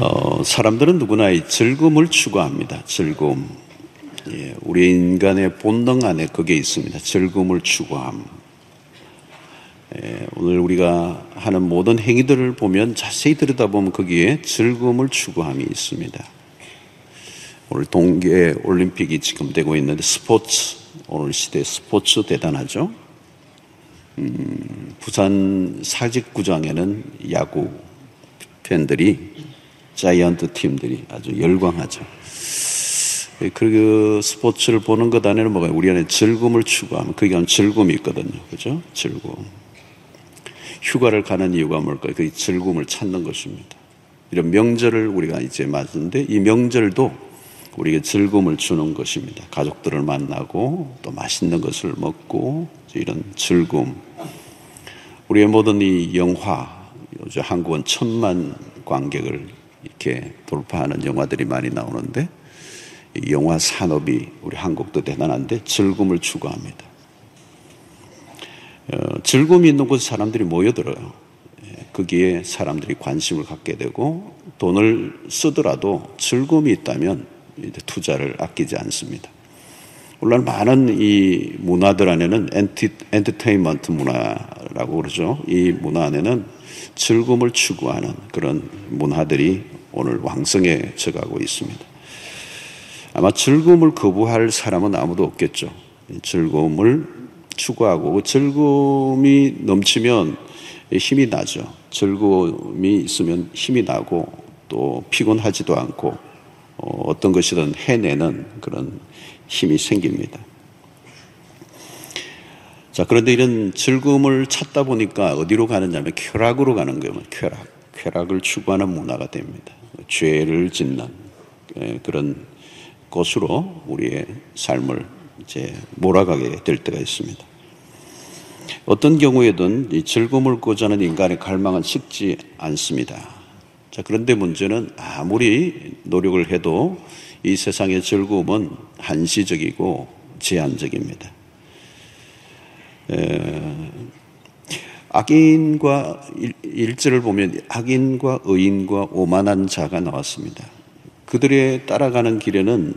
어, 사람들은 누구나 이 즐거움을 추구합니다. 즐거움. 예, 우리 인간의 본능 안에 그게 있습니다. 즐거움을 추구함. 예, 오늘 우리가 하는 모든 행위들을 보면 자세히 들여다보면 거기에 즐거움을 추구함이 있습니다. 오늘 동계 올림픽이 지금 되고 있는데 스포츠 오늘 시대 스포츠 대단하죠. 음, 부산 사직구장에는 야구 팬들이 자이언트 팀들이 아주 열광하죠. 그 스포츠를 보는 것 안에는 뭐가 우리 안에 즐거움을 추구하면 그게 즐거움이 있거든요. 그죠? 즐거움. 휴가를 가는 이유가 뭘까요? 그 즐거움을 찾는 것입니다. 이런 명절을 우리가 이제 맞는데 이 명절도 우리에게 즐거움을 주는 것입니다. 가족들을 만나고 또 맛있는 것을 먹고 이런 즐거움. 우리의 모든 이 영화, 요즘 한국은 천만 관객을 이렇게 돌파하는 영화들이 많이 나오는데 영화 산업이 우리 한국도 대단한데 즐거움을 추구합니다. 어, 즐거움이 있는 곳에 사람들이 모여들어요. 예, 거기에 사람들이 관심을 갖게 되고 돈을 쓰더라도 즐거움이 있다면 투자를 아끼지 않습니다. 물론 많은 이 문화들 안에는 엔티, 엔터테인먼트 문화라고 그러죠. 이 문화 안에는 즐거움을 추구하는 그런 문화들이 오늘 왕성해져 가고 있습니다. 아마 즐거움을 거부할 사람은 아무도 없겠죠. 즐거움을 추구하고 그 즐거움이 넘치면 힘이 나죠. 즐거움이 있으면 힘이 나고 또 피곤하지도 않고 어, 어떤 것이든 해내는 그런 힘이 생깁니다. 자, 그런데 이런 즐거움을 찾다 보니까 어디로 가느냐면 쾌락으로 가는 거예요. 쾌락. 쾌락을 추구하는 문화가 됩니다. 죄를 짓는 예, 그런 곳으로 우리의 삶을 이제 몰아가게 될 때가 있습니다. 어떤 경우에든 이 즐거움을 고자는 인간의 갈망은 식지 않습니다. 자, 그런데 문제는 아무리 노력을 해도 이 세상의 즐거움은 한시적이고 제한적입니다. 악인과 일절을 보면 악인과 의인과 오만한 자가 나왔습니다. 그들의 따라가는 길에는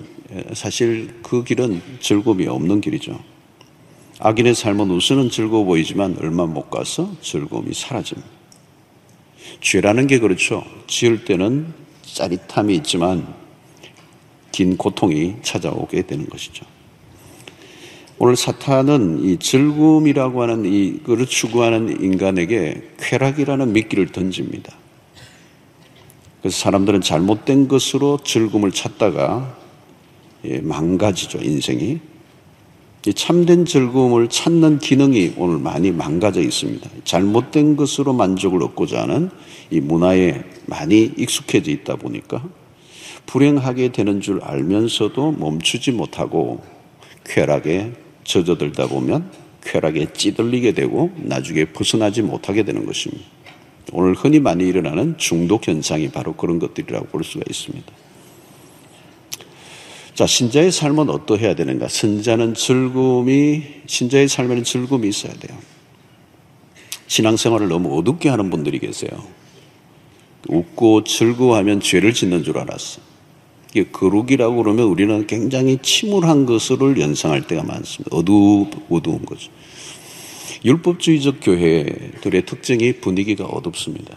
사실 그 길은 즐거움이 없는 길이죠. 악인의 삶은 우선은 즐거워 보이지만 얼마 못 가서 즐거움이 사라집니다. 죄라는 게 그렇죠. 지을 때는 짜릿함이 있지만 긴 고통이 찾아오게 되는 것이죠. 오늘 사탄은 이 즐거움이라고 하는 이거를 추구하는 인간에게 쾌락이라는 미끼를 던집니다. 그래서 사람들은 잘못된 것으로 즐거움을 찾다가 예, 망가지죠, 인생이. 참된 즐거움을 찾는 기능이 오늘 많이 망가져 있습니다. 잘못된 것으로 만족을 얻고자 하는 이 문화에 많이 익숙해져 있다 보니까 불행하게 되는 줄 알면서도 멈추지 못하고 쾌락에 젖어들다 보면 쾌락에 찌들리게 되고 나중에 벗어나지 못하게 되는 것입니다. 오늘 흔히 많이 일어나는 중독 현상이 바로 그런 것들이라고 볼 수가 있습니다. 자, 신자의 삶은 어떠해야 되는가? 신자는 즐거움이, 신자의 삶에는 즐거움이 있어야 돼요. 신앙생활을 너무 어둡게 하는 분들이 계세요. 웃고 즐거워하면 죄를 짓는 줄 알았어. 거룩이라고 그러면 우리는 굉장히 침울한 것을 연상할 때가 많습니다. 어두, 어두운 거죠. 율법주의적 교회들의 특징이 분위기가 어둡습니다.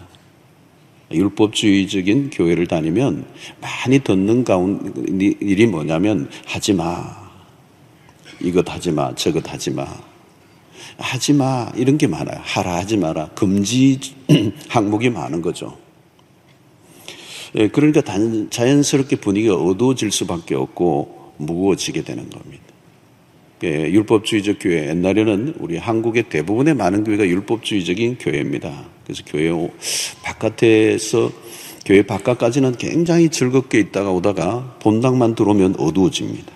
율법주의적인 교회를 다니면 많이 듣는 가운 일이 뭐냐면 하지 마. 이것 하지 마. 저것 하지 마. 하지 마. 이런 게 많아요. 하라 하지 마라. 금지 항목이 많은 거죠. 예, 그러니까 자연스럽게 분위기가 어두워질 수밖에 없고 무거워지게 되는 겁니다. 예, 율법주의적 교회 옛날에는 우리 한국의 대부분의 많은 교회가 율법주의적인 교회입니다. 그래서 교회 바깥에서 교회 바깥까지는 굉장히 즐겁게 있다가 오다가 본당만 들어오면 어두워집니다.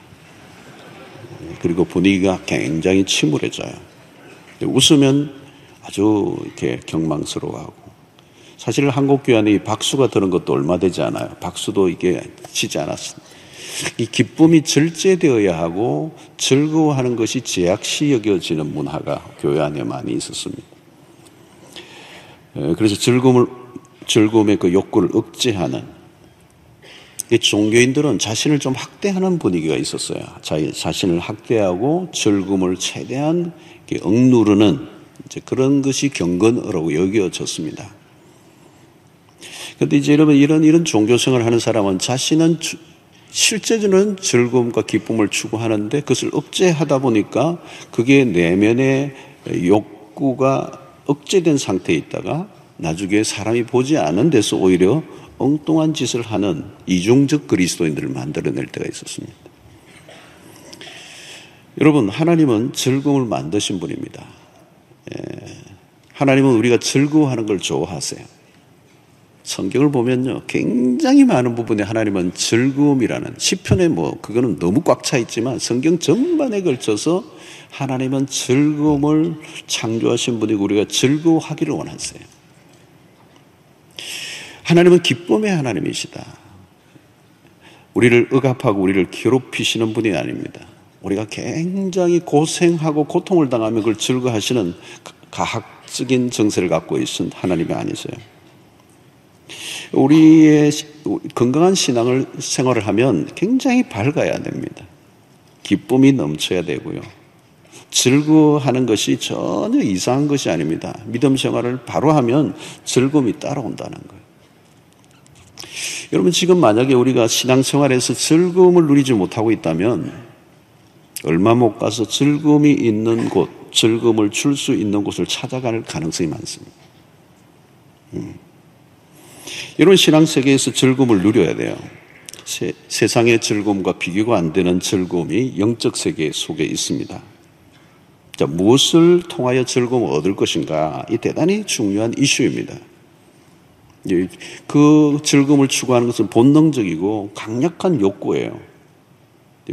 예, 그리고 분위기가 굉장히 침울해져요. 웃으면 아주 이렇게 경망스러워하고 사실 한국 교회 안에 이 박수가 드는 것도 얼마 되지 않아요. 박수도 이게 치지 않았습니다. 이 기쁨이 절제되어야 하고 즐거워하는 것이 제약시 여겨지는 문화가 교회 안에 많이 있었습니다. 그래서 즐거움을 즐거움의 그 욕구를 억제하는 이 종교인들은 자신을 좀 학대하는 분위기가 있었어요. 자신을 학대하고 즐거움을 최대한 억누르는 그런 것이 경건이라고 여겨졌습니다. 그런데 이제 여러분 이런 이런 종교생활을 하는 사람은 자신은 실제적으로는 즐거움과 기쁨을 추구하는데 그것을 억제하다 보니까 그게 내면의 욕구가 억제된 상태에 있다가 나중에 사람이 보지 않은 데서 오히려 엉뚱한 짓을 하는 이중적 그리스도인들을 만들어낼 때가 있었습니다. 여러분, 하나님은 즐거움을 만드신 분입니다. 예, 하나님은 우리가 즐거워하는 걸 좋아하세요. 성경을 보면요, 굉장히 많은 부분에 하나님은 즐거움이라는 시편에 뭐 그거는 너무 꽉 차 있지만 성경 전반에 걸쳐서 하나님은 즐거움을 창조하신 분이고 우리가 즐거워하기를 원하세요. 하나님은 기쁨의 하나님이시다. 우리를 억압하고 우리를 괴롭히시는 분이 아닙니다. 우리가 굉장히 고생하고 고통을 당하면 그걸 즐거워하시는 가학적인 정세를 갖고 있은 하나님이 아니세요. 우리의 건강한 신앙을 생활을 하면 굉장히 밝아야 됩니다. 기쁨이 넘쳐야 되고요. 즐거워하는 것이 전혀 이상한 것이 아닙니다. 믿음 생활을 바로 하면 즐거움이 따라온다는 거예요. 여러분 지금 만약에 우리가 신앙 생활에서 즐거움을 누리지 못하고 있다면 얼마 못 가서 즐거움이 있는 곳, 즐거움을 줄 수 있는 곳을 찾아갈 가능성이 많습니다. 음. 여러분 신앙 세계에서 즐거움을 누려야 돼요. 세, 세상의 즐거움과 비교가 안 되는 즐거움이 영적 세계 속에 있습니다. 자, 무엇을 통하여 즐거움을 얻을 것인가? 이 대단히 중요한 이슈입니다. 그 즐거움을 추구하는 것은 본능적이고 강력한 욕구예요.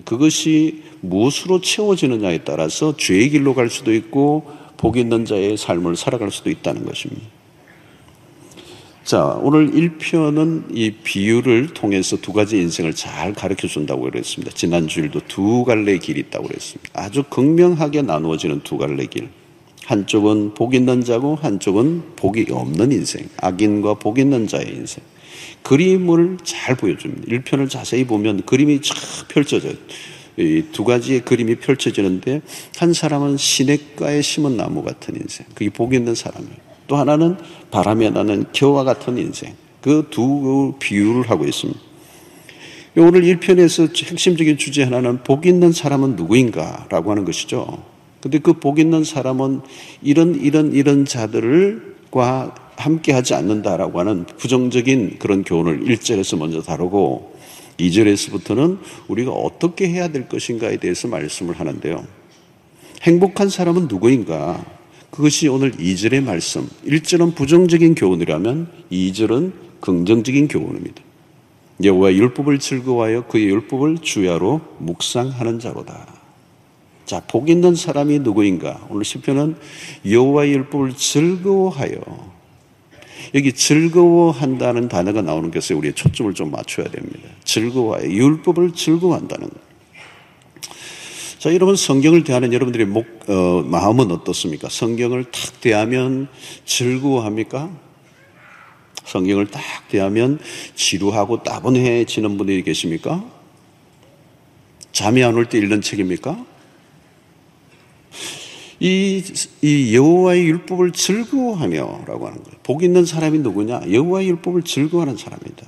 그것이 무엇으로 채워지느냐에 따라서 죄의 길로 갈 수도 있고 복 있는 자의 삶을 살아갈 수도 있다는 것입니다. 자, 오늘 1편은 이 비유를 통해서 두 가지 인생을 잘 가르쳐 준다고 그랬습니다. 지난 주일도 두 갈래 길이 있다고 그랬습니다. 아주 극명하게 나누어지는 두 갈래 길. 한쪽은 복 있는 자고 한쪽은 복이 없는 인생. 악인과 복 있는 자의 인생. 그림을 잘 보여줍니다. 1편을 자세히 보면 그림이 쫙 펼쳐져요. 두 가지의 그림이 펼쳐지는데 한 사람은 시냇가에 심은 나무 같은 인생. 그게 복 있는 사람이에요. 또 하나는 바람에 나는 겨와 같은 인생. 그 두 비유를 하고 있습니다. 오늘 1편에서 핵심적인 주제 하나는 복 있는 사람은 누구인가 라고 하는 것이죠. 근데 그 복 있는 사람은 이런 이런 이런 자들과 함께 하지 않는다라고 하는 부정적인 그런 교훈을 1절에서 먼저 다루고 2절에서부터는 우리가 어떻게 해야 될 것인가에 대해서 말씀을 하는데요. 행복한 사람은 누구인가? 그것이 오늘 2절의 말씀. 1절은 부정적인 교훈이라면 2절은 긍정적인 교훈입니다. 여호와의 율법을 즐거워하여 그의 율법을 주야로 묵상하는 자로다. 자, 복 있는 사람이 누구인가? 오늘 시편은 여호와의 율법을 즐거워하여 여기 즐거워한다는 단어가 나오는 것에 우리의 초점을 좀 맞춰야 됩니다. 즐거워하여 율법을 즐거워한다는 것. 자, 여러분 성경을 대하는 여러분들의 목, 어, 마음은 어떻습니까? 성경을 탁 대하면 즐거워합니까? 성경을 딱 대하면 지루하고 따분해지는 분들이 계십니까? 잠이 안 올 때 읽는 책입니까? 이, 이 여호와의 율법을 즐거워하며라고 하는 거예요. 복 있는 사람이 누구냐? 여호와의 율법을 즐거워하는 사람이다.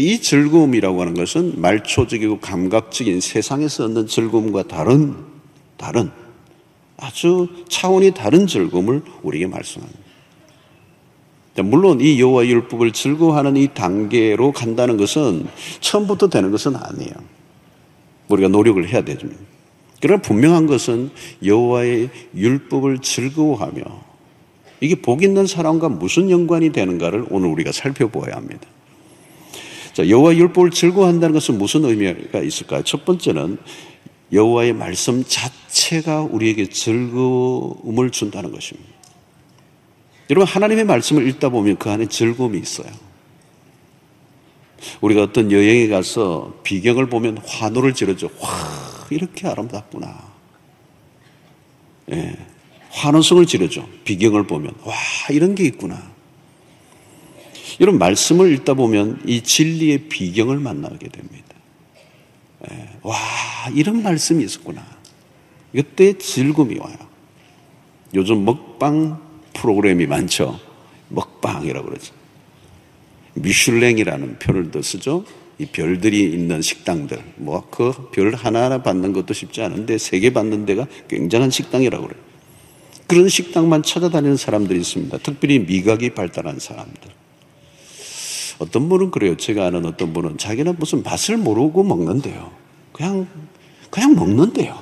이 즐거움이라고 하는 것은 말초적이고 감각적인 세상에서 얻는 즐거움과 다른 다른 아주 차원이 다른 즐거움을 우리에게 말씀합니다. 물론 이 여호와 율법을 즐거워하는 이 단계로 간다는 것은 처음부터 되는 것은 아니에요. 우리가 노력을 해야 되죠. 그러나 분명한 것은 여호와의 율법을 즐거워하며 이게 복 있는 사람과 무슨 연관이 되는가를 오늘 우리가 살펴보아야 합니다. 자, 여호와의 율법을 즐거워한다는 것은 무슨 의미가 있을까요? 첫 번째는 여호와의 말씀 자체가 우리에게 즐거움을 준다는 것입니다. 여러분 하나님의 말씀을 읽다 보면 그 안에 즐거움이 있어요. 우리가 어떤 여행에 가서 비경을 보면 환호를 지르죠. 와 이렇게 아름답구나. 예. 환호성을 지르죠. 비경을 보면. 와, 이런 게 있구나. 이런 말씀을 읽다 보면 이 진리의 비경을 만나게 됩니다. 예, 와, 이런 말씀이 있었구나. 이때 즐거움이 와요. 요즘 먹방 프로그램이 많죠. 먹방이라고 그러죠. 미슐랭이라는 표를 더 쓰죠. 이 별들이 있는 식당들. 뭐, 그 별 하나하나 받는 것도 쉽지 않은데, 세 개 받는 데가 굉장한 식당이라고 그래요. 그런 식당만 찾아다니는 사람들이 있습니다. 특별히 미각이 발달한 사람들. 어떤 분은 그래요. 제가 아는 어떤 분은 자기는 무슨 맛을 모르고 먹는데요. 그냥, 그냥 먹는데요.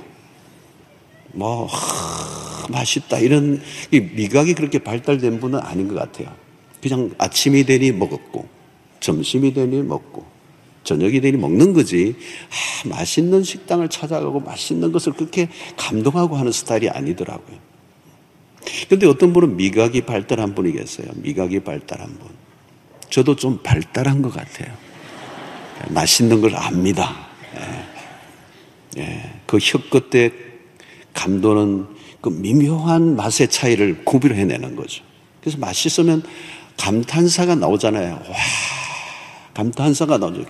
뭐, 하, 맛있다. 이런 미각이 그렇게 발달된 분은 아닌 것 같아요. 그냥 아침이 되니 먹었고, 점심이 되니 먹고, 저녁이 되니 먹는 거지. 아, 맛있는 식당을 찾아가고 맛있는 것을 그렇게 감동하고 하는 스타일이 아니더라고요. 근데 어떤 분은 미각이 발달한 분이 계세요. 미각이 발달한 분. 저도 좀 발달한 것 같아요. 맛있는 걸 압니다. 예. 예. 그 혀끝 에 감도는 그 미묘한 맛의 차이를 구별해내는 거죠. 그래서 맛있으면 감탄사가 나오잖아요. 와, 감탄사가 나오죠.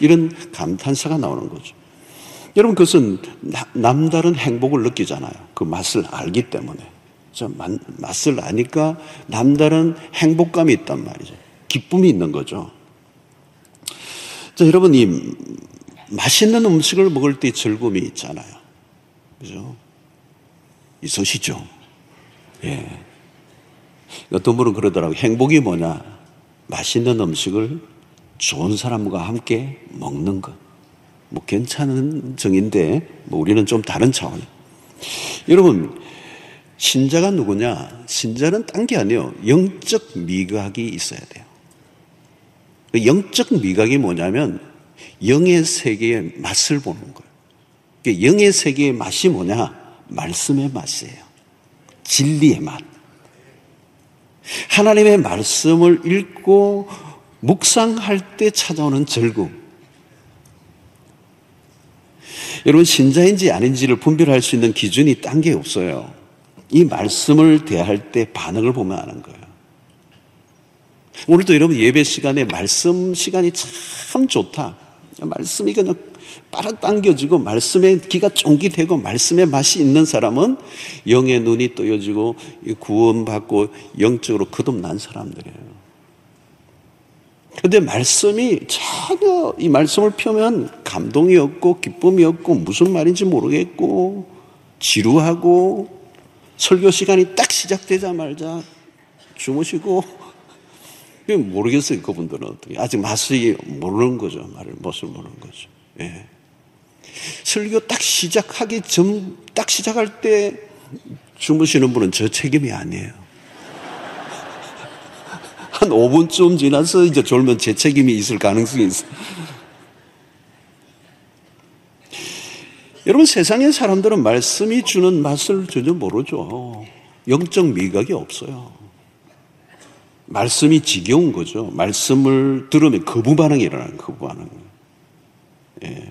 이런 감탄사가 나오는 거죠. 여러분, 그것은 남다른 행복을 느끼잖아요. 그 맛을 알기 때문에. 저 맛을 아니까 남다른 행복감이 있단 말이죠. 기쁨이 있는 거죠. 자, 여러분, 이 맛있는 음식을 먹을 때 즐거움이 있잖아요. 그죠? 있으시죠? 예. 어떤 분은 그러더라고요. 행복이 뭐냐? 맛있는 음식을 좋은 사람과 함께 먹는 것. 뭐 괜찮은 정인데, 뭐 우리는 좀 다른 차원. 여러분, 신자가 누구냐? 신자는 딴 게 아니에요. 영적 미각이 있어야 돼요. 그 영적 미각이 뭐냐면, 영의 세계의 맛을 보는 거예요. 그 영의 세계의 맛이 뭐냐? 말씀의 맛이에요. 진리의 맛. 하나님의 말씀을 읽고 묵상할 때 찾아오는 즐거움. 여러분, 신자인지 아닌지를 분별할 수 있는 기준이 딴 게 없어요. 이 말씀을 대할 때 반응을 보면 아는 거예요. 오늘도 여러분 예배 시간에 말씀 시간이 참 좋다. 말씀이 그냥 빨아당겨지고 말씀에 기가 쫑깃되고 말씀의 맛이 있는 사람은 영의 눈이 떠여지고 구원받고 영적으로 거듭난 사람들이에요. 근데 말씀이 전혀 이 말씀을 펴면 감동이 없고 기쁨이 없고 무슨 말인지 모르겠고 지루하고 설교 시간이 딱 시작되자마자 주무시고 모르겠어요 그분들은 어떻게 아직 맛이 모르는 거죠 말을 멋을 모르는 거죠. 예. 설교 딱 시작하기 전, 딱 시작할 때 주무시는 분은 저 책임이 아니에요. 한 5분쯤 지나서 이제 졸면 제 책임이 있을 가능성이 있어요. 여러분 세상의 사람들은 말씀이 주는 맛을 전혀 모르죠. 영적 미각이 없어요. 말씀이 지겨운 거죠. 말씀을 들으면 거부 반응이 일어나는 거부 반응. 예.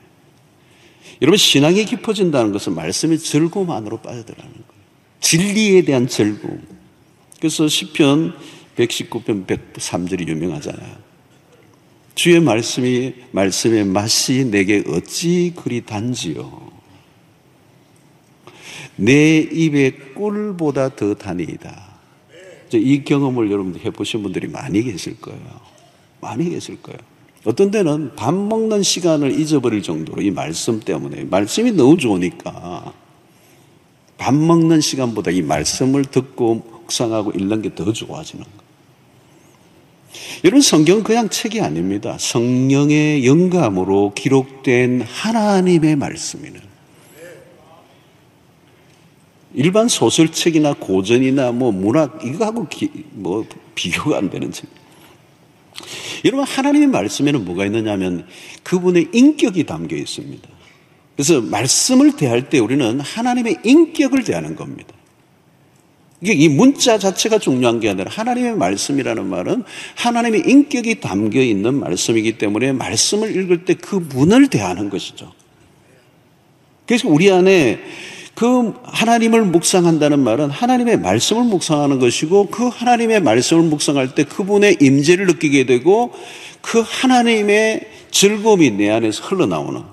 여러분 신앙이 깊어진다는 것은 말씀의 즐거움 안으로 빠져들어가는 거예요. 진리에 대한 즐거움. 그래서 시편 119편 103절이 유명하잖아요. 주의 말씀이 말씀의 맛이 내게 어찌 그리 단지요. 내 입에 꿀보다 더 다니이다. 이 경험을 여러분들 해보신 분들이 많이 계실 거예요. 많이 계실 거예요. 어떤 때는 밥 먹는 시간을 잊어버릴 정도로 이 말씀 때문에 말씀이 너무 좋으니까 밥 먹는 시간보다 이 말씀을 듣고 묵상하고 읽는 게 더 좋아지는 거예요. 여러분 성경은 그냥 책이 아닙니다. 성령의 영감으로 기록된 하나님의 말씀이는 일반 소설책이나 고전이나 뭐 문학 이거하고 기, 뭐 비교가 안 되는 책. 여러분 하나님의 말씀에는 뭐가 있느냐면 그분의 인격이 담겨 있습니다. 그래서 말씀을 대할 때 우리는 하나님의 인격을 대하는 겁니다. 이게 이 문자 자체가 중요한 게 아니라 하나님의 말씀이라는 말은 하나님의 인격이 담겨 있는 말씀이기 때문에 말씀을 읽을 때 그 문을 대하는 것이죠. 그래서 우리 안에 그 하나님을 묵상한다는 말은 하나님의 말씀을 묵상하는 것이고 그 하나님의 말씀을 묵상할 때 그분의 임재를 느끼게 되고 그 하나님의 즐거움이 내 안에서 흘러나오는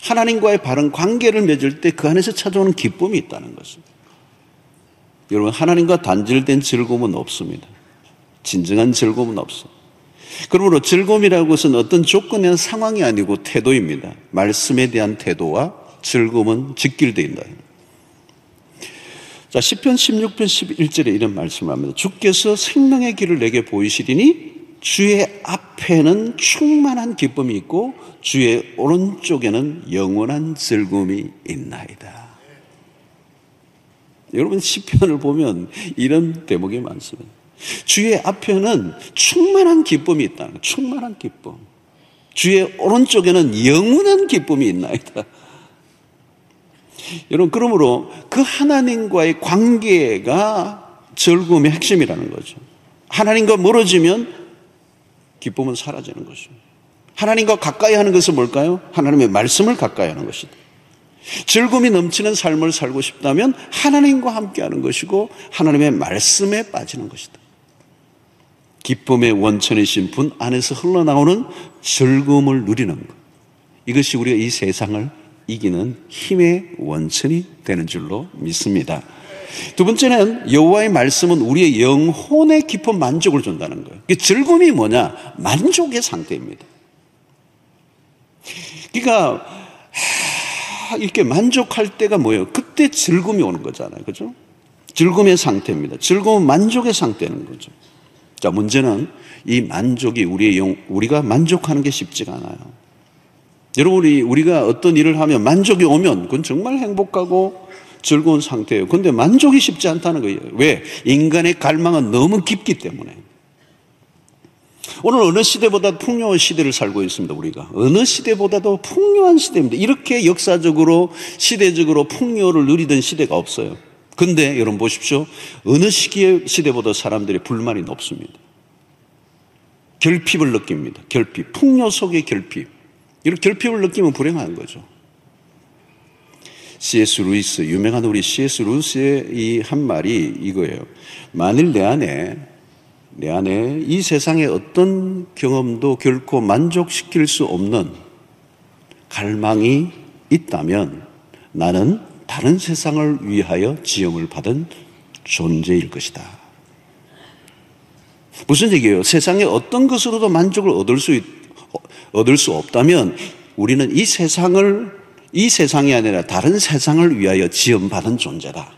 하나님과의 바른 관계를 맺을 때 그 안에서 찾아오는 기쁨이 있다는 것입니다. 여러분 하나님과 단절된 즐거움은 없습니다. 진정한 즐거움은 없어. 그러므로 즐거움이라고 것은 어떤 조건이나 상황이 아니고 태도입니다. 말씀에 대한 태도와 즐거움은 직결되어 있다. 자, 10편 16편 11절에 이런 말씀을 합니다. 주께서 생명의 길을 내게 보이시리니 주의 앞에는 충만한 기쁨이 있고 주의 오른쪽에는 영원한 즐거움이 있나이다. 여러분 시편을 보면 이런 대목이 많습니다. 주의 앞에는 충만한 기쁨이 있다는 거예요. 충만한 기쁨. 주의 오른쪽에는 영원한 기쁨이 있나이다. 여러분, 그러므로 그 하나님과의 관계가 즐거움의 핵심이라는 거죠. 하나님과 멀어지면 기쁨은 사라지는 것입니다. 하나님과 가까이 하는 것은 뭘까요? 하나님의 말씀을 가까이 하는 것이다. 즐거움이 넘치는 삶을 살고 싶다면 하나님과 함께 하는 것이고 하나님의 말씀에 빠지는 것이다. 기쁨의 원천이신 분 안에서 흘러나오는 즐거움을 누리는 것. 이것이 우리가 이 세상을 이기는 힘의 원천이 되는 줄로 믿습니다. 두 번째는 여호와의 말씀은 우리의 영혼에 깊은 만족을 준다는 거예요. 즐거움이 뭐냐? 만족의 상태입니다. 그러니까 이렇게 만족할 때가 뭐예요? 그때 즐거움이 오는 거잖아요. 그죠? 즐거움의 상태입니다. 즐거움 만족의 상태는 거죠. 자, 문제는 이 만족이 우리의 영, 우리가 만족하는 게 쉽지가 않아요. 여러분이 우리가 어떤 일을 하면 만족이 오면 그건 정말 행복하고 즐거운 상태예요. 그런데 만족이 쉽지 않다는 거예요. 왜? 인간의 갈망은 너무 깊기 때문에. 오늘 어느 시대보다 풍요한 시대를 살고 있습니다, 우리가. 어느 시대보다도 풍요한 시대입니다. 이렇게 역사적으로, 시대적으로 풍요를 누리던 시대가 없어요. 근데 여러분 보십시오. 어느 시기의 시대보다 사람들의 불만이 높습니다. 결핍을 느낍니다. 결핍. 풍요 속의 결핍. 이런 결핍을 느끼면 불행한 거죠. C.S. 루이스, 유명한 우리 C.S. 루이스의 이 한 말이 이거예요. 만일 내 안에, 내 안에 이 세상의 어떤 경험도 결코 만족시킬 수 없는 갈망이 있다면 나는 다른 세상을 위하여 지음을 받은 존재일 것이다. 무슨 얘기예요? 세상의 어떤 것으로도 만족을 얻을 수 있, 얻을 수 없다면 우리는 이 세상을 이 세상이 아니라 다른 세상을 위하여 지음받은 존재다.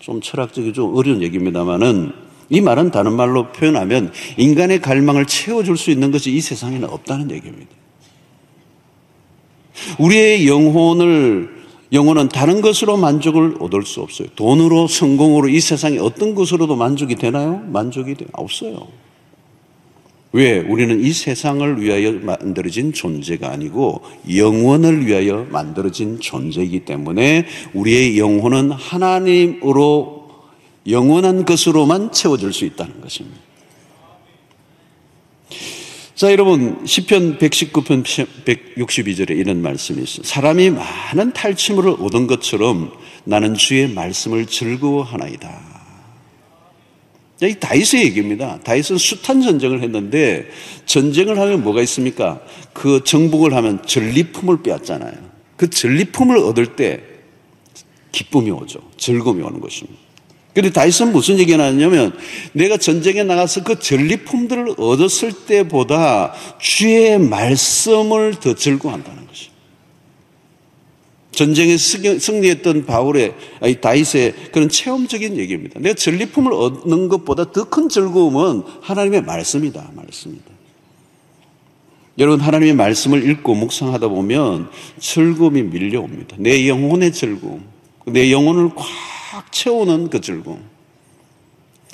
좀 철학적이 좀 어려운 얘기입니다만은 이 말은 다른 말로 표현하면 인간의 갈망을 채워줄 수 있는 것이 이 세상에는 없다는 얘기입니다. 우리의 영혼을 영혼은 다른 것으로 만족을 얻을 수 없어요. 돈으로, 성공으로 이 세상에 어떤 것으로도 만족이 되나요? 만족이 없어요. 왜? 우리는 이 세상을 위하여 만들어진 존재가 아니고 영원을 위하여 만들어진 존재이기 때문에 우리의 영혼은 하나님으로 영원한 것으로만 채워질 수 있다는 것입니다. 자, 여러분, 10편 119편 162절에 이런 말씀이 있어요. 사람이 많은 탈취물을 얻은 것처럼 나는 주의 말씀을 즐거워하나이다. 이 다윗의 얘기입니다. 다윗은 숱한 전쟁을 했는데 전쟁을 하면 뭐가 있습니까? 그 정복을 하면 전리품을 빼앗잖아요. 그 전리품을 얻을 때 기쁨이 오죠. 즐거움이 오는 것입니다. 그런데 다윗은 무슨 얘기가 나왔냐면 내가 전쟁에 나가서 그 전리품들을 얻었을 때보다 주의 말씀을 더 즐거워한다는 것이. 전쟁에 승리했던 바울의 아니 다윗의 그런 체험적인 얘기입니다. 내가 전리품을 얻는 것보다 더 큰 즐거움은 하나님의 말씀이다. 말씀이다. 여러분 하나님의 말씀을 읽고 묵상하다 보면 즐거움이 밀려옵니다. 내 영혼의 즐거움, 내 영혼을 꽉 채우는 그 즐거움.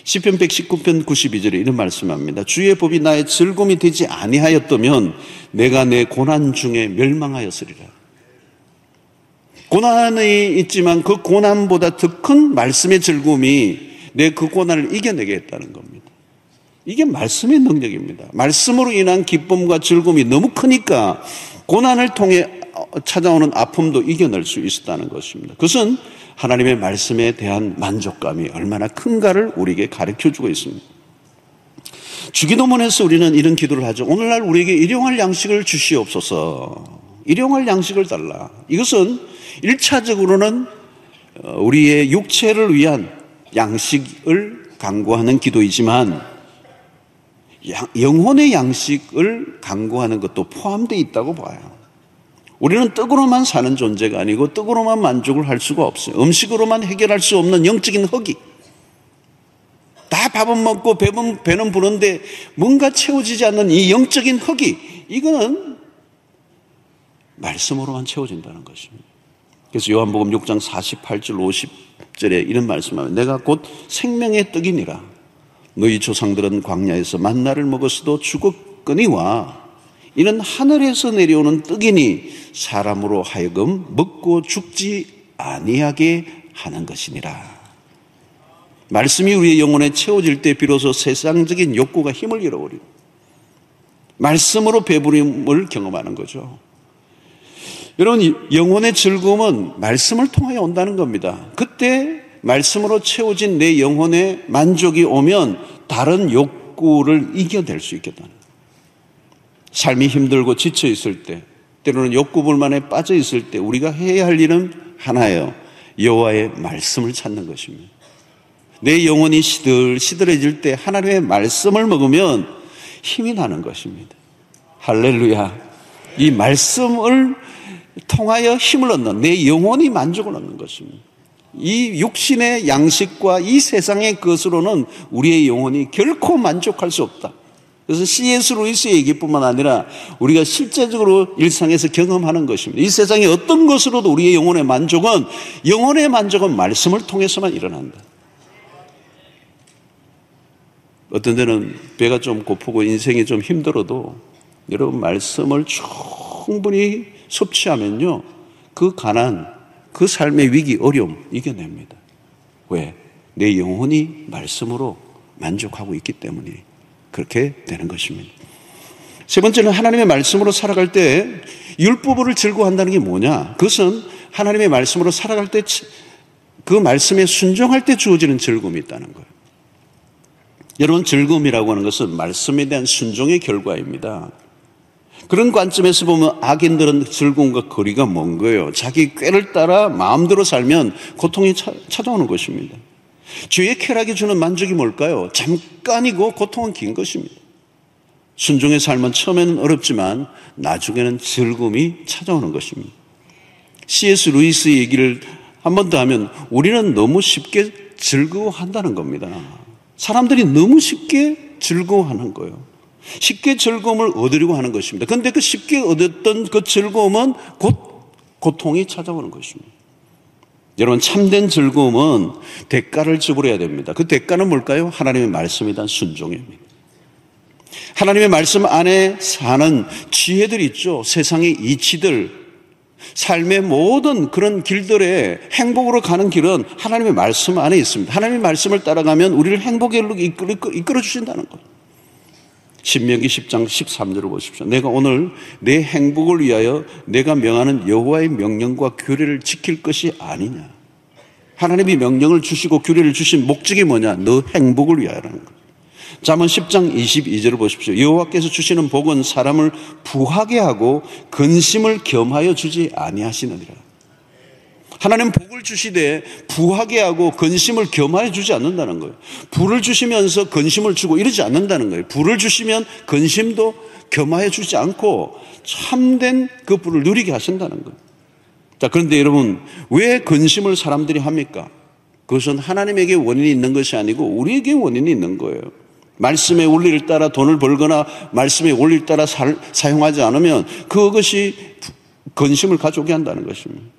시편 119편 92절에 이런 말씀합니다. 주의 법이 나의 즐거움이 되지 아니하였다면 내가 내 고난 중에 멸망하였으리라. 고난이 있지만 그 고난보다 더 큰 말씀의 즐거움이 내 그 고난을 이겨내게 했다는 겁니다. 이게 말씀의 능력입니다. 말씀으로 인한 기쁨과 즐거움이 너무 크니까 고난을 통해 찾아오는 아픔도 이겨낼 수 있었다는 것입니다. 그것은 하나님의 말씀에 대한 만족감이 얼마나 큰가를 우리에게 가르쳐 주고 있습니다. 주기도문에서 우리는 이런 기도를 하죠. 오늘날 우리에게 일용할 양식을 주시옵소서. 일용할 양식을 달라. 이것은 1차적으로는 어, 우리의 육체를 위한 양식을 강구하는 기도이지만 영혼의 양식을 강구하는 것도 포함되어 있다고 봐요. 우리는 떡으로만 사는 존재가 아니고 떡으로만 만족을 할 수가 없어요. 음식으로만 해결할 수 없는 영적인 허기. 다 밥은 먹고 배는, 배는 부는데 뭔가 채워지지 않는 이 영적인 허기. 이거는 말씀으로만 채워진다는 것입니다. 그래서 요한복음 6장 48절 50절에 이런 말씀하면 내가 곧 생명의 떡이니라. 너희 조상들은 광야에서 만나를 먹었어도 죽었거니와 이는 하늘에서 내려오는 떡이니 사람으로 하여금 먹고 죽지 아니하게 하는 것이니라. 말씀이 우리의 영혼에 채워질 때 비로소 세상적인 욕구가 힘을 잃어버리고 말씀으로 배부림을 경험하는 거죠. 여러분, 영혼의 즐거움은 말씀을 통하여 온다는 겁니다. 그때 말씀으로 채워진 내 영혼의 만족이 오면 다른 욕구를 이겨낼 수 있겠다는 삶이 힘들고 지쳐 있을 때, 때로는 욕구 불만에 빠져 있을 때 우리가 해야 할 일은 하나예요. 여호와의 말씀을 찾는 것입니다. 내 영혼이 시들 시들해질 때 하나님의 말씀을 먹으면 힘이 나는 것입니다. 할렐루야. 이 말씀을 통하여 힘을 얻는 내 영혼이 만족을 얻는 것입니다. 이 육신의 양식과 이 세상의 것으로는 우리의 영혼이 결코 만족할 수 없다. 그래서 C.S. 루이스의 얘기뿐만 아니라 우리가 실제적으로 일상에서 경험하는 것입니다. 이 세상의 어떤 것으로도 우리의 영혼의 만족은 영혼의 만족은 말씀을 통해서만 일어난다. 어떤 데는 배가 좀 고프고 인생이 좀 힘들어도 여러분 말씀을 충분히 섭취하면요. 그 가난, 그 삶의 위기, 어려움 이겨냅니다. 왜? 내 영혼이 말씀으로 만족하고 있기 때문에 그렇게 되는 것입니다. 세 번째는 하나님의 말씀으로 살아갈 때 율법을 즐거워한다는 게 뭐냐? 그것은 하나님의 말씀으로 살아갈 때 그 말씀에 순종할 때 주어지는 즐거움이 있다는 거예요. 여러분 즐거움이라고 하는 것은 말씀에 대한 순종의 결과입니다. 그런 관점에서 보면 악인들은 즐거움과 거리가 먼 거예요. 자기 꾀를 따라 마음대로 살면 고통이 차, 찾아오는 것입니다. 죄의 쾌락이 주는 만족이 뭘까요? 잠깐이고 고통은 긴 것입니다. 순종의 삶은 처음에는 어렵지만 나중에는 즐거움이 찾아오는 것입니다. C.S. 루이스 얘기를 한 번 더 하면 우리는 너무 쉽게 즐거워한다는 겁니다. 사람들이 너무 쉽게 즐거워하는 거예요. 쉽게 즐거움을 얻으려고 하는 것입니다. 그런데 그 쉽게 얻었던 그 즐거움은 곧 고통이 찾아오는 것입니다. 여러분, 참된 즐거움은 대가를 지불해야 됩니다. 그 대가는 뭘까요? 하나님의 말씀에 대한 순종입니다. 하나님의 말씀 안에 사는 지혜들 있죠. 세상의 이치들, 삶의 모든 그런 길들의 행복으로 가는 길은 하나님의 말씀 안에 있습니다. 하나님의 말씀을 따라가면 우리를 행복에 이끌어 주신다는 거예요. 신명기 10장 13절을 보십시오. 내가 오늘 내 행복을 위하여 내가 명하는 여호와의 명령과 규례를 지킬 것이 아니냐. 하나님이 명령을 주시고 규례를 주신 목적이 뭐냐? 너 행복을 위하여라는 거예요. 잠언 10장 22절을 보십시오. 여호와께서 주시는 복은 사람을 부하게 하고 근심을 겸하여 주지 아니하시느니라. 하나님 복을 주시되 부하게 하고 근심을 겸하여 주지 않는다는 거예요. 불을 주시면서 근심을 주고 이러지 않는다는 거예요. 불을 주시면 근심도 겸하여 주지 않고 참된 그 불을 누리게 하신다는 거예요. 자, 그런데 여러분, 왜 근심을 사람들이 합니까? 그것은 하나님에게 원인이 있는 것이 아니고 우리에게 원인이 있는 거예요. 말씀의 원리를 따라 돈을 벌거나 말씀의 원리를 따라 사, 사용하지 않으면 그것이 근심을 가져오게 한다는 것입니다.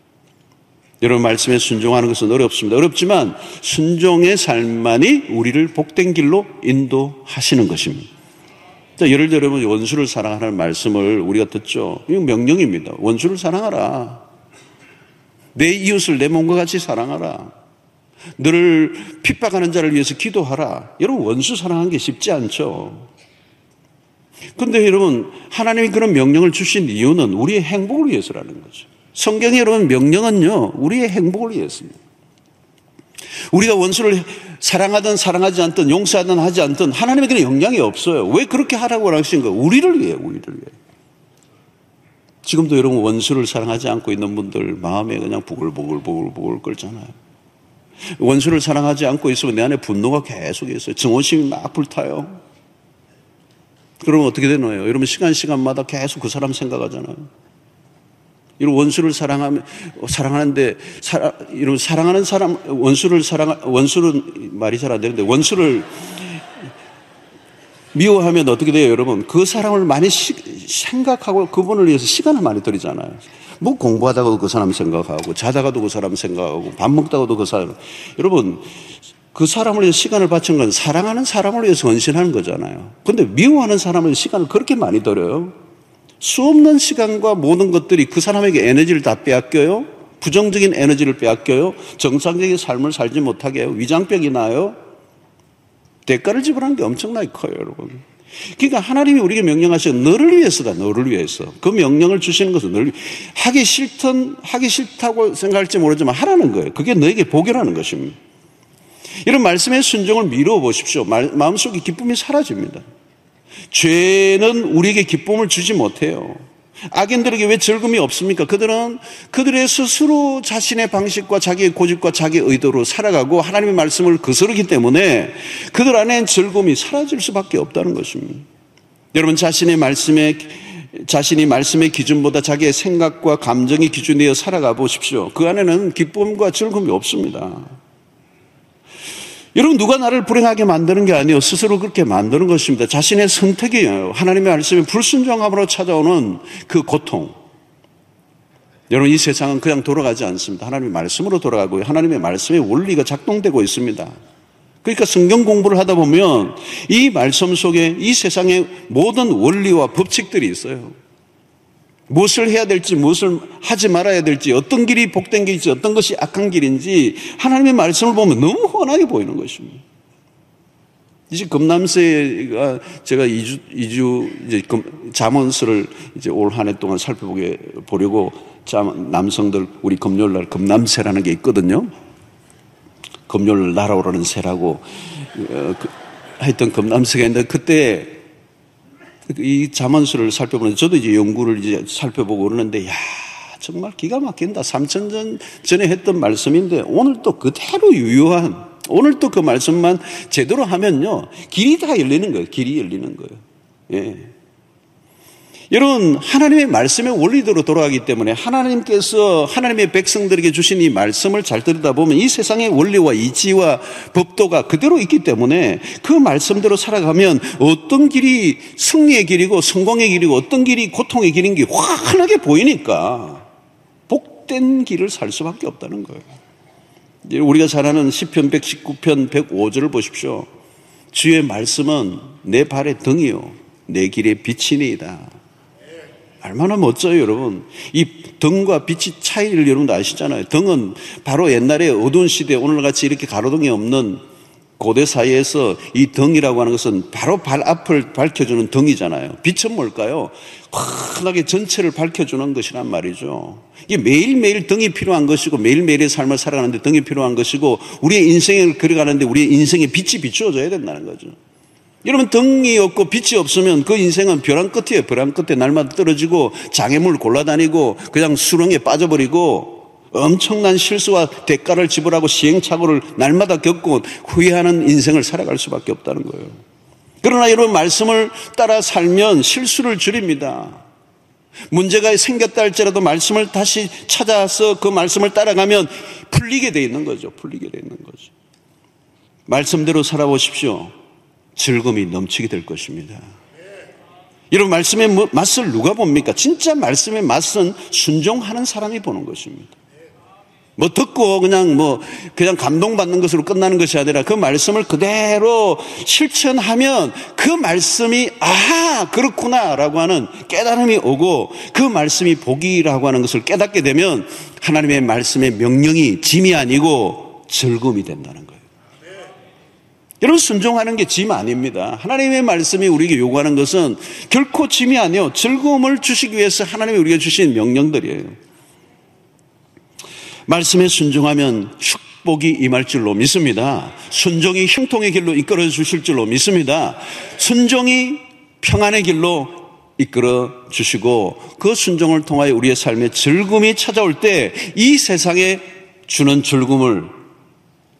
여러분 말씀에 순종하는 것은 어렵습니다. 어렵지만 순종의 삶만이 우리를 복된 길로 인도하시는 것입니다. 자, 예를 들어 면 원수를 사랑하는 말씀을 우리가 듣죠. 이건 명령입니다. 원수를 사랑하라. 내 이웃을 내 몸과 같이 사랑하라. 너를 핍박하는 자를 위해서 기도하라. 여러분 원수 사랑하는 게 쉽지 않죠. 근데 여러분, 하나님이 그런 명령을 주신 이유는 우리의 행복을 위해서라는 거죠. 성경에 여러분 명령은요, 우리의 행복을 위해서입니다. 우리가 원수를 사랑하든 사랑하지 않든 용서하든 하지 않든 하나님에게는 영향이 없어요. 왜 그렇게 하라고 하신 거? 우리를 위해, 우리를 위해. 지금도 여러분 원수를 사랑하지 않고 있는 분들 마음에 그냥 부글부글부글부글 끓잖아요. 원수를 사랑하지 않고 있으면 내 안에 분노가 계속 있어요. 증오심이 막 불타요. 그러면 어떻게 되나요? 여러분 시간 시간마다 계속 그 사람 생각하잖아요. 이런 원수를 사랑하면 사랑하는데 사랑 이런 사랑하는 사람 원수를 사랑 원수는 말이 잘 안 되는데 원수를 미워하면 어떻게 돼요, 여러분? 그 사람을 많이 시, 생각하고 그분을 위해서 시간을 많이 들이잖아요. 뭐 공부하다가도 그 사람 생각하고 자다가도 그 사람 생각하고 밥 먹다가도 그 사람. 여러분 그 사람을 위해서 시간을 바친 건 사랑하는 사람을 위해서 헌신하는 거잖아요. 근데 미워하는 사람은 시간을 그렇게 많이 들여요. 수 없는 시간과 모든 것들이 그 사람에게 에너지를 다 빼앗겨요. 부정적인 에너지를 빼앗겨요. 정상적인 삶을 살지 못하게 해요. 위장병이 나요. 대가를 지불하는 게 엄청나게 커요, 여러분. 그러니까 하나님이 우리에게 명령하신 너를 위해서다, 너를 위해서. 그 명령을 주시는 것은 너를 하기 싫던, 하기 싫다고 생각할지 모르지만 하라는 거예요. 그게 너에게 복이라는 것입니다. 이런 말씀의 순종을 미루어 보십시오. 마음속에 기쁨이 사라집니다. 죄는 우리에게 기쁨을 주지 못해요. 악인들에게 왜 즐거움이 없습니까? 그들은 그들의 스스로 자신의 방식과 자기의 고집과 자기의 의도로 살아가고 하나님의 말씀을 거스르기 때문에 그들 안에 즐거움이 사라질 수밖에 없다는 것입니다. 여러분 자신의 말씀에 자신이 말씀의 기준보다 자기의 생각과 감정이 기준이어 살아가 보십시오. 그 안에는 기쁨과 즐거움이 없습니다. 여러분 누가 나를 불행하게 만드는 게 아니에요. 스스로 그렇게 만드는 것입니다. 자신의 선택이에요. 하나님의 말씀에 불순종함으로 찾아오는 그 고통. 여러분 이 세상은 그냥 돌아가지 않습니다. 하나님의 말씀으로 돌아가고요. 하나님의 말씀의 원리가 작동되고 있습니다. 그러니까 성경 공부를 하다 보면 이 말씀 속에 이 세상의 모든 원리와 법칙들이 있어요. 무엇을 해야 될지, 무엇을 하지 말아야 될지, 어떤 길이 복된 길인지, 어떤 것이 악한 길인지, 하나님의 말씀을 보면 너무 훤하게 보이는 것입니다. 이제 금남세가 제가 이주, 이주, 이제 잠언서를 이제 올 한 해 동안 살펴보게, 보려고 남성들, 우리 금요일 날 금남세라는 게 있거든요. 금요일 날아오라는 새라고, 어, 그, 하여튼 금남세가 있는데 그때 이 자만수를 살펴보는 저도 이제 연구를 이제 살펴보고 그러는데 야 정말 기가 막힌다. 3천 년 전에 했던 말씀인데 오늘 또 그대로 유효한 오늘 또 그 말씀만 제대로 하면요 길이 다 열리는 거예요. 길이 열리는 거예요. 예. 여러분, 하나님의 말씀의 원리대로 돌아가기 때문에 하나님께서 하나님의 백성들에게 주신 이 말씀을 잘 들여다보면 이 세상의 원리와 이치와 법도가 그대로 있기 때문에 그 말씀대로 살아가면 어떤 길이 승리의 길이고 성공의 길이고 어떤 길이 고통의 길인 게 환하게 보이니까 복된 길을 살 수밖에 없다는 거예요. 우리가 잘 아는 10편 119편 105절을 보십시오. 주의 말씀은 내 발의 등이요. 내 길의 빛이니이다. 얼마나 멋져요, 여러분. 이 등과 빛이 차이를 여러분도 아시잖아요. 등은 바로 옛날에 어두운 시대에 오늘같이 이렇게 가로등이 없는 고대 사이에서 이 등이라고 하는 것은 바로 발 앞을 밝혀주는 등이잖아요. 빛은 뭘까요? 환하게 전체를 밝혀주는 것이란 말이죠. 이게 매일매일 등이 필요한 것이고 매일매일의 삶을 살아가는데 등이 필요한 것이고 우리의 인생을 그려가는데 우리의 인생에 빛이 비추어져야 된다는 거죠. 여러분 등이 없고 빛이 없으면 그 인생은 벼랑 끝이에요. 벼랑 끝에 날마다 떨어지고 장애물 골라다니고 그냥 수렁에 빠져버리고 엄청난 실수와 대가를 지불하고 시행착오를 날마다 겪고 후회하는 인생을 살아갈 수밖에 없다는 거예요. 그러나 여러분 말씀을 따라 살면 실수를 줄입니다. 문제가 생겼다 할지라도 말씀을 다시 찾아서 그 말씀을 따라가면 풀리게 돼 있는 거죠. 풀리게 돼 있는 거죠. 말씀대로 살아보십시오. 즐거움이 넘치게 될 것입니다. 이런 말씀의 뭐 맛을 누가 봅니까? 진짜 말씀의 맛은 순종하는 사람이 보는 것입니다. 뭐 듣고 그냥 뭐 그냥 감동받는 것으로 끝나는 것이 아니라 그 말씀을 그대로 실천하면 그 말씀이 아 그렇구나라고 하는 깨달음이 오고 그 말씀이 복이라고 하는 것을 깨닫게 되면 하나님의 말씀의 명령이 짐이 아니고 즐거움이 된다는. 여러분 순종하는 게 짐 아닙니다. 하나님의 말씀이 우리에게 요구하는 것은 결코 짐이 아니요 즐거움을 주시기 위해서 하나님이 우리가 주신 명령들이에요. 말씀에 순종하면 축복이 임할 줄로 믿습니다. 순종이 형통의 길로 이끌어 주실 줄로 믿습니다. 순종이 평안의 길로 이끌어 주시고 그 순종을 통하여 우리의 삶에 즐거움이 찾아올 때 이 세상에 주는 즐거움을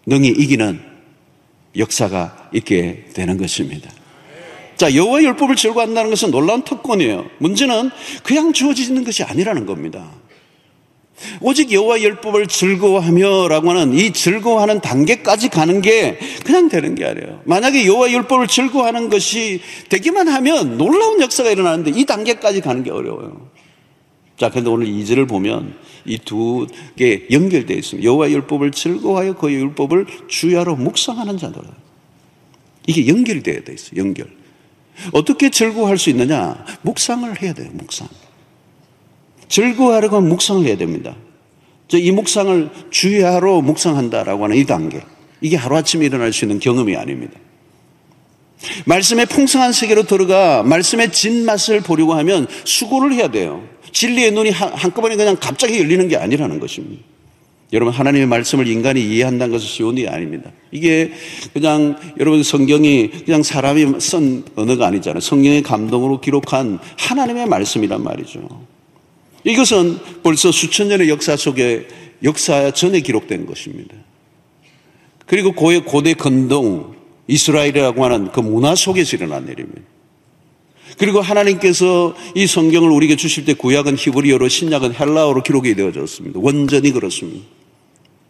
능히 이기는 역사가 있게 되는 것입니다. 자, 여호와 율법을 즐거워한다는 것은 놀라운 특권이에요. 문제는 그냥 주어지는 것이 아니라는 겁니다. 오직 여호와 율법을 즐거워하며라고 하는 이 즐거워하는 단계까지 가는 게 그냥 되는 게 아니에요. 만약에 여호와 율법을 즐거워하는 것이 되기만 하면 놀라운 역사가 일어나는데 이 단계까지 가는 게 어려워요. 자, 그런데 오늘 이절을 보면 이 두 개 연결되어 있습니다. 여호와 율법을 즐거워하여 그 율법을 주야로 묵상하는 자들. 이게 연결되어 있어요. 연결. 어떻게 즐거워할 수 있느냐? 묵상을 해야 돼요. 묵상. 즐거워하려고 묵상을 해야 됩니다. 이 묵상을 주야로 묵상한다라고 하는 이 단계. 이게 하루아침에 일어날 수 있는 경험이 아닙니다. 말씀의 풍성한 세계로 들어가 말씀의 진맛을 보려고 하면 수고를 해야 돼요. 진리의 눈이 한꺼번에 그냥 갑자기 열리는 게 아니라는 것입니다. 여러분 하나님의 말씀을 인간이 이해한다는 것은 쉬운 일이 아닙니다. 이게 그냥 여러분 성경이 그냥 사람이 쓴 언어가 아니잖아요. 성경의 감동으로 기록한 하나님의 말씀이란 말이죠. 이것은 벌써 수천 년의 역사 속에 역사 전에 기록된 것입니다. 그리고 고대, 건동 이스라엘이라고 하는 그 문화 속에서 일어난 일입니다. 그리고 하나님께서 이 성경을 우리에게 주실 때 구약은 히브리어로 신약은 헬라어로 기록이 되어졌습니다. 완전히 그렇습니다.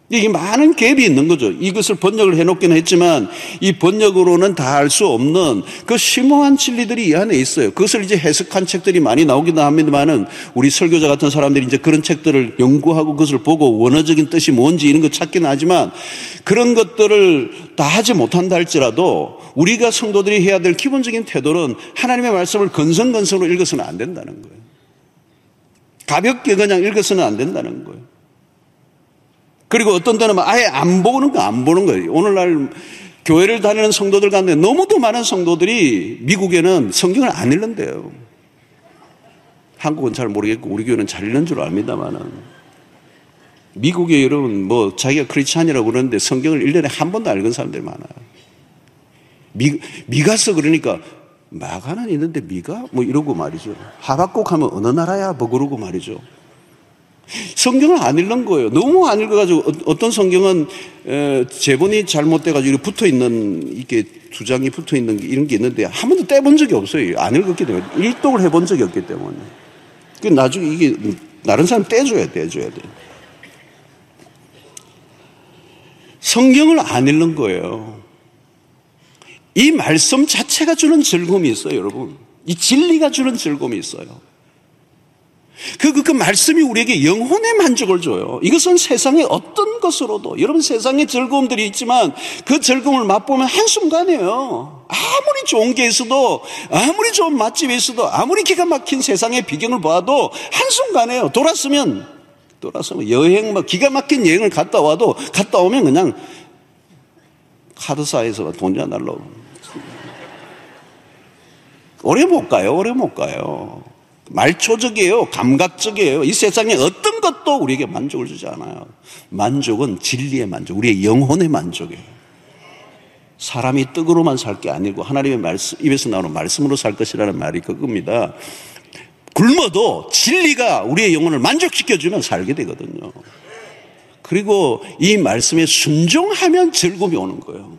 이게 많은 갭이 있는 거죠. 이것을 번역을 해놓긴 했지만 이 번역으로는 다 알 수 없는 그 심오한 진리들이 이 안에 있어요. 그것을 이제 해석한 책들이 많이 나오기도 합니다만은 우리 설교자 같은 사람들이 이제 그런 책들을 연구하고 그것을 보고 원어적인 뜻이 뭔지 이런 거 찾기는 하지만 그런 것들을 다 하지 못한다 할지라도 우리가 성도들이 해야 될 기본적인 태도는 하나님의 말씀을 건성건성으로 읽어서는 안 된다는 거예요. 가볍게 그냥 읽어서는 안 된다는 거예요. 그리고 어떤 때는 아예 안 보는 거 안 보는 거예요. 오늘날 교회를 다니는 성도들 가운데 너무도 많은 성도들이 미국에는 성경을 안 읽는데요. 한국은 잘 모르겠고 우리 교회는 잘 읽는 줄 압니다만은 미국에 여러분 뭐 자기가 크리스찬이라고 그러는데 성경을 1년에 한 번도 안 읽은 사람들이 많아요. 미, 미가서 그러니까 마가는 있는데 미가 뭐 이러고 말이죠. 하박국 하면 어느 나라야 뭐 그러고 말이죠. 성경을 안 읽는 거예요. 너무 안 읽어가지고 어, 어떤 성경은 제본이 잘못돼가지고 이렇게 붙어 있는 이게 두 장이 붙어 있는 이런 게 있는데 한 번도 떼본 적이 없어요. 안 읽었기 때문에 일독을 해본 적이 없기 때문에. 그 나중에 이게 다른 사람 떼줘야 떼줘야 돼. 성경을 안 읽는 거예요. 이 말씀 자체가 주는 즐거움이 있어요, 여러분. 이 진리가 주는 즐거움이 있어요. 그, 그, 그 말씀이 우리에게 영혼의 만족을 줘요. 이것은 세상의 어떤 것으로도, 여러분 세상에 즐거움들이 있지만 그 즐거움을 맛보면 한순간이에요. 아무리 좋은 게 있어도, 아무리 좋은 맛집이 있어도, 아무리 기가 막힌 세상의 비경을 봐도 한순간이에요. 돌았으면, 돌았으면 여행, 막 기가 막힌 여행을 갔다 와도, 갔다 오면 그냥 카드사에서 돈이 날라오고. 오래 못 가요, 오래 못 가요. 말초적이에요. 감각적이에요. 이 세상에 어떤 것도 우리에게 만족을 주지 않아요. 만족은 진리의 만족, 우리의 영혼의 만족이에요. 사람이 떡으로만 살 게 아니고 하나님의 말씀, 입에서 나오는 말씀으로 살 것이라는 말이 그겁니다. 굶어도 진리가 우리의 영혼을 만족시켜주면 살게 되거든요. 그리고 이 말씀에 순종하면 즐거움이 오는 거예요.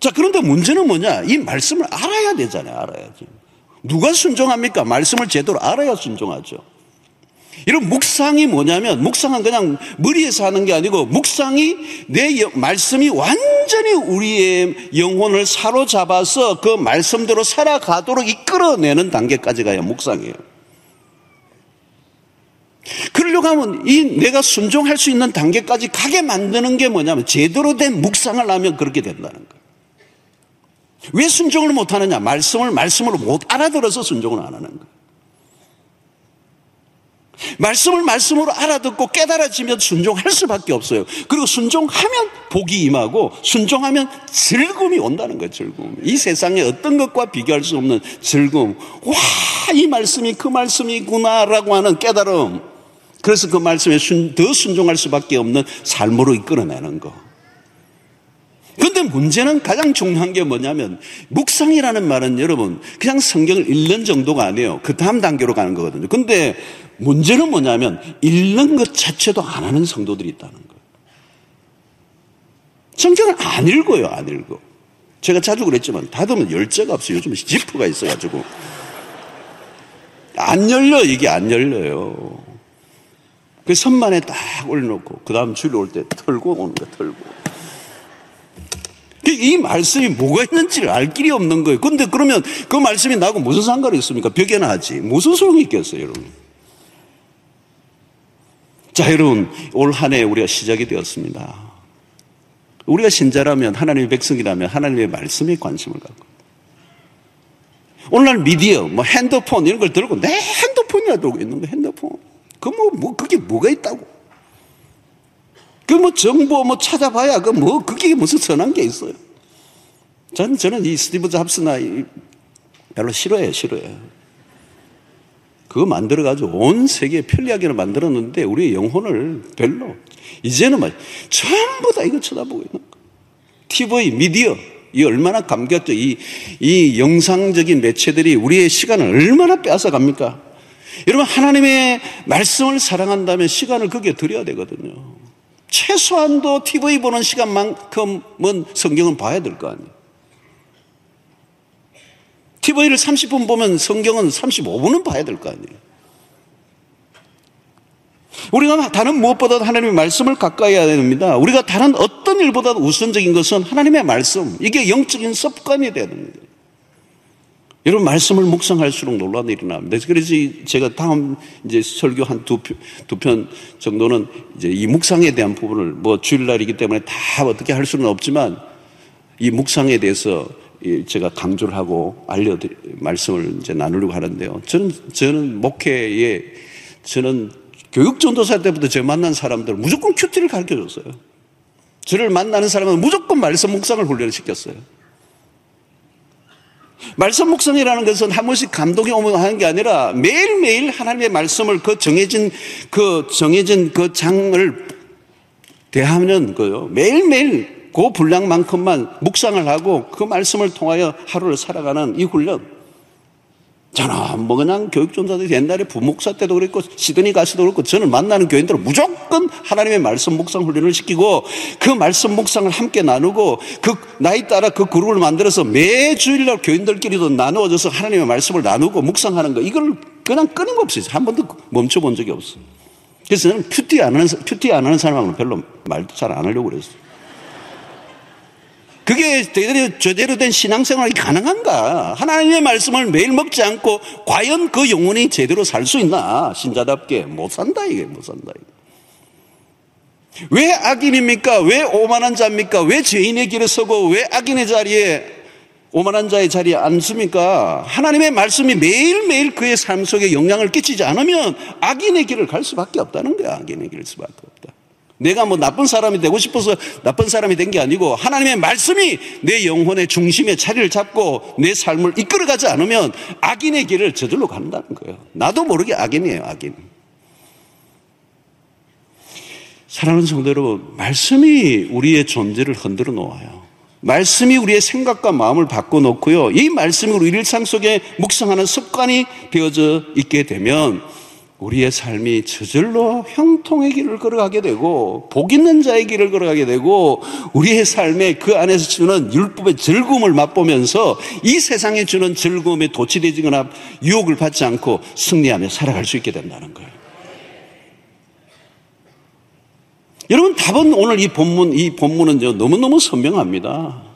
자, 그런데 문제는 뭐냐? 이 말씀을 알아야 되잖아요. 알아야지. 누가 순종합니까? 말씀을 제대로 알아야 순종하죠. 이런 묵상이 뭐냐면 묵상은 그냥 머리에서 하는 게 아니고 묵상이 내 말씀이 완전히 우리의 영혼을 사로잡아서 그 말씀대로 살아가도록 이끌어내는 단계까지 가야 묵상이에요. 그러려고 하면 이 내가 순종할 수 있는 단계까지 가게 만드는 게 뭐냐면 제대로 된 묵상을 하면 그렇게 된다는 거예요. 왜 순종을 못 하느냐? 말씀을 말씀으로 못 알아들어서 순종을 안 하는 거예요. 말씀을 말씀으로 알아듣고 깨달아지면 순종할 수밖에 없어요. 그리고 순종하면 복이 임하고 순종하면 즐거움이 온다는 거예요. 즐거움. 이 세상에 어떤 것과 비교할 수 없는 즐거움. 와, 이 말씀이 그 말씀이구나라고 하는 깨달음. 그래서 그 말씀에 더 순종할 수밖에 없는 삶으로 이끌어내는 거. 그런데 문제는 가장 중요한 게 뭐냐면 묵상이라는 말은 여러분 그냥 성경을 읽는 정도가 아니에요. 그 다음 단계로 가는 거거든요. 근데 문제는 뭐냐면 읽는 것 자체도 안 하는 성도들이 있다는 거예요. 성경을 안 읽어요, 안 읽어. 제가 자주 그랬지만 닫으면 열쇠가 없어요. 요즘 지프가 있어가지고. 안 열려, 이게 안 열려요. 그 선만에 딱 올려놓고, 그 다음 주일 올 때 털고 오는 거, 털고. 이 말씀이 뭐가 있는지를 알 길이 없는 거예요. 근데 그러면 그 말씀이 나하고 무슨 상관이 있습니까? 벽에나 하지. 무슨 소용이 있겠어요, 여러분? 자, 여러분, 올 한 해 우리가 시작이 되었습니다. 우리가 신자라면, 하나님의 백성이라면 하나님의 말씀에 관심을 갖고. 오늘날 미디어, 뭐 핸드폰 이런 걸 들고 내 핸드폰이나 들고 있는 거 핸드폰. 그 뭐, 뭐, 그게 뭐가 있다고. 그 뭐 정보 뭐 찾아봐야 그 뭐, 그게 무슨 선한 게 있어요. 저는, 저는 이 스티브 잡스나 별로 싫어해요, 싫어해요. 그거 만들어가지고 온 세계에 편리하게 만들었는데 우리의 영혼을 별로. 이제는 말 전부 다 이거 쳐다보고 있는 거. TV, 미디어. 이 얼마나 감겼죠. 이, 이 영상적인 매체들이 우리의 시간을 얼마나 빼앗아 갑니까? 여러분, 하나님의 말씀을 사랑한다면 시간을 거기에 들여야 되거든요. 최소한도 TV 보는 시간만큼은 성경은 봐야 될 거 아니에요. TV를 30분 보면 성경은 35분은 봐야 될 거 아니에요. 우리가 다른 무엇보다도 하나님의 말씀을 가까이 해야 됩니다. 우리가 다른 어떤 일보다도 우선적인 것은 하나님의 말씀. 이게 영적인 습관이 되야 됩니다. 여러분, 말씀을 묵상할수록 놀라운 일이 납니다. 그래서 제가 다음 이제 설교 한 두, 두편 정도는 이제 이 묵상에 대한 부분을 뭐 주일날이기 때문에 다 어떻게 할 수는 없지만 이 묵상에 대해서 제가 강조를 하고 알려드 말씀을 이제 나누려고 하는데요. 저는 저는 목회에 저는 교육 전도사 때부터 저 만난 사람들 무조건 큐티를 가르쳐 줬어요. 저를 만나는 사람은 무조건 말씀 묵상을 훈련을 시켰어요. 말씀 묵상이라는 것은 한 번씩 감동이 오면 하는 게 아니라 매일매일 하나님의 말씀을 그 정해진 그 정해진 그 장을 대하는 거요. 매일매일 그 분량만큼만 묵상을 하고 그 말씀을 통하여 하루를 살아가는 이 훈련. 저는 뭐 그냥 교육전도사 때 옛날에 부목사 때도 그랬고 시드니 가서도 그렇고 저는 만나는 교인들은 무조건 하나님의 말씀 묵상 훈련을 시키고 그 말씀 묵상을 함께 나누고 그 나이 따라 그 그룹을 만들어서 매 주일날 교인들끼리도 나누어져서 하나님의 말씀을 나누고 묵상하는 거 이걸 그냥 끊임없이 한 번도 멈춰본 적이 없어요. 그래서 저는 QT 안 하는, QT 안 하는 사람하고는 별로 말도 잘 안 하려고 그랬어요. 그게 제대로, 된 신앙생활이 가능한가? 하나님의 말씀을 매일 먹지 않고 과연 그 영혼이 제대로 살 수 있나? 신자답게 못 산다 이게 못 산다 이게. 왜 악인입니까? 왜 오만한 자입니까? 왜 죄인의 길에 서고 왜 악인의 자리에 오만한 자의 자리에 앉습니까? 하나님의 말씀이 매일매일 그의 삶 속에 영향을 끼치지 않으면 악인의 길을 갈 수밖에 없다는 거야. 악인의 길을 수밖에 없다. 내가 뭐 나쁜 사람이 되고 싶어서 나쁜 사람이 된 게 아니고 하나님의 말씀이 내 영혼의 중심에 자리를 잡고 내 삶을 이끌어가지 않으면 악인의 길을 저절로 간다는 거예요. 나도 모르게 악인이에요, 악인. 사랑하는 성도 여러분, 말씀이 우리의 존재를 흔들어 놓아요. 말씀이 우리의 생각과 마음을 바꿔놓고요. 이 말씀이 우리 일상 속에 묵상하는 습관이 되어져 있게 되면 우리의 삶이 저절로 형통의 길을 걸어가게 되고 복 있는 자의 길을 걸어가게 되고 우리의 삶에 그 안에서 주는 율법의 즐거움을 맛보면서 이 세상에 주는 즐거움에 도취되지거나 유혹을 받지 않고 승리하며 살아갈 수 있게 된다는 거예요. 여러분 답은 오늘 이 본문 이 본문은 너무너무 선명합니다.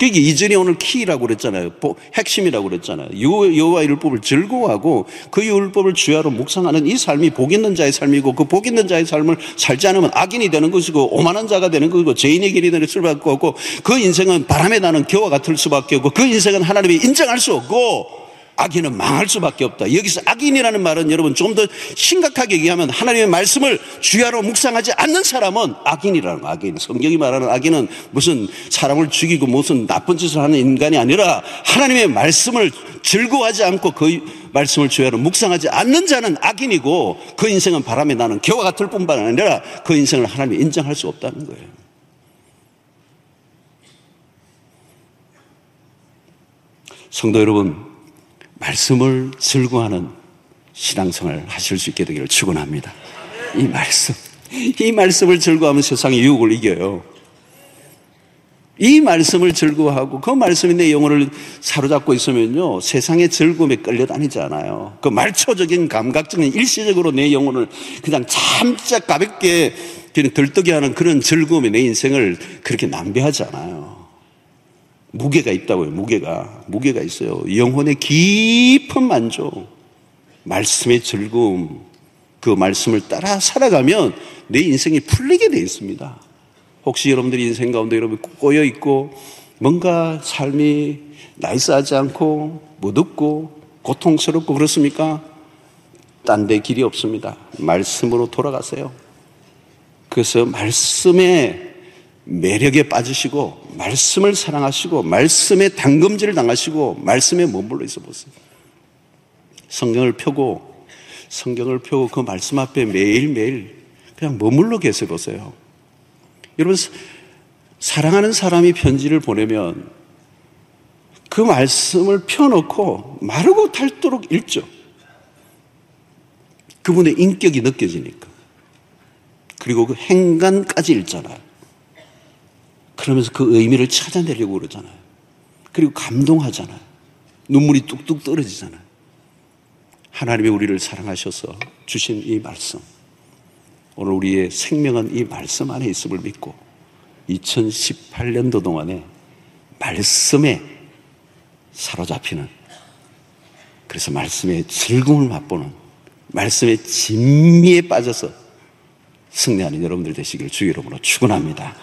그게 이전에 오늘 키라고 그랬잖아요. 핵심이라고 그랬잖아요. 여호와 율법을 즐거워하고 그 율법을 주야로 묵상하는 이 삶이 복 있는 자의 삶이고 그 복 있는 자의 삶을 살지 않으면 악인이 되는 것이고 오만한 자가 되는 것이고 죄인의 길이 되는 수밖에 없고 그 인생은 바람에 나는 겨와 같을 수밖에 없고 그 인생은 하나님이 인정할 수 없고 악인은 망할 수밖에 없다. 여기서 악인이라는 말은 여러분 좀 더 심각하게 얘기하면 하나님의 말씀을 주야로 묵상하지 않는 사람은 악인이라는 거예요. 악인. 성경이 말하는 악인은 무슨 사람을 죽이고 무슨 나쁜 짓을 하는 인간이 아니라 하나님의 말씀을 즐거워하지 않고 그 말씀을 주야로 묵상하지 않는 자는 악인이고 그 인생은 바람에 나는 겨와 같을 뿐만 아니라 그 인생을 하나님이 인정할 수 없다는 거예요. 성도 여러분, 말씀을 즐거워하는 신앙생활 하실 수 있게 되기를 축원합니다. 이 말씀, 이 말씀을 즐거워하면 세상의 유혹을 이겨요. 이 말씀을 즐거워하고 그 말씀이 내 영혼을 사로잡고 있으면요 세상의 즐거움에 끌려다니지 않아요. 그 말초적인 감각적인 일시적으로 내 영혼을 그냥 참자 가볍게 그냥 들뜨게 하는 그런 즐거움에 내 인생을 그렇게 낭비하지 않아요. 무게가 있다고요. 무게가 무게가 있어요. 영혼의 깊은 만족, 말씀의 즐거움, 그 말씀을 따라 살아가면 내 인생이 풀리게 돼 있습니다. 혹시 여러분들이 인생 가운데 여러분 꼬여 있고 뭔가 삶이 나이스하지 않고 무덥고 고통스럽고 그렇습니까? 딴 데 길이 없습니다. 말씀으로 돌아가세요. 그래서 말씀의 매력에 빠지시고 말씀을 사랑하시고 말씀에 당금질을 당하시고 말씀에 머물러 있어 보세요. 성경을 펴고 성경을 펴고 그 말씀 앞에 매일매일 그냥 머물러 계세 보세요. 여러분, 사랑하는 사람이 편지를 보내면 그 말씀을 펴놓고 마르고 닳도록 읽죠. 그분의 인격이 느껴지니까. 그리고 그 행간까지 읽잖아요. 그러면서 그 의미를 찾아내려고 그러잖아요. 그리고 감동하잖아요. 눈물이 뚝뚝 떨어지잖아요. 하나님이 우리를 사랑하셔서 주신 이 말씀. 오늘 우리의 생명은 이 말씀 안에 있음을 믿고 2018년도 동안에 말씀에 사로잡히는 그래서 말씀의 즐거움을 맛보는 말씀의 진미에 빠져서 승리하는 여러분들 되시기를 주의 이름으로 축원합니다.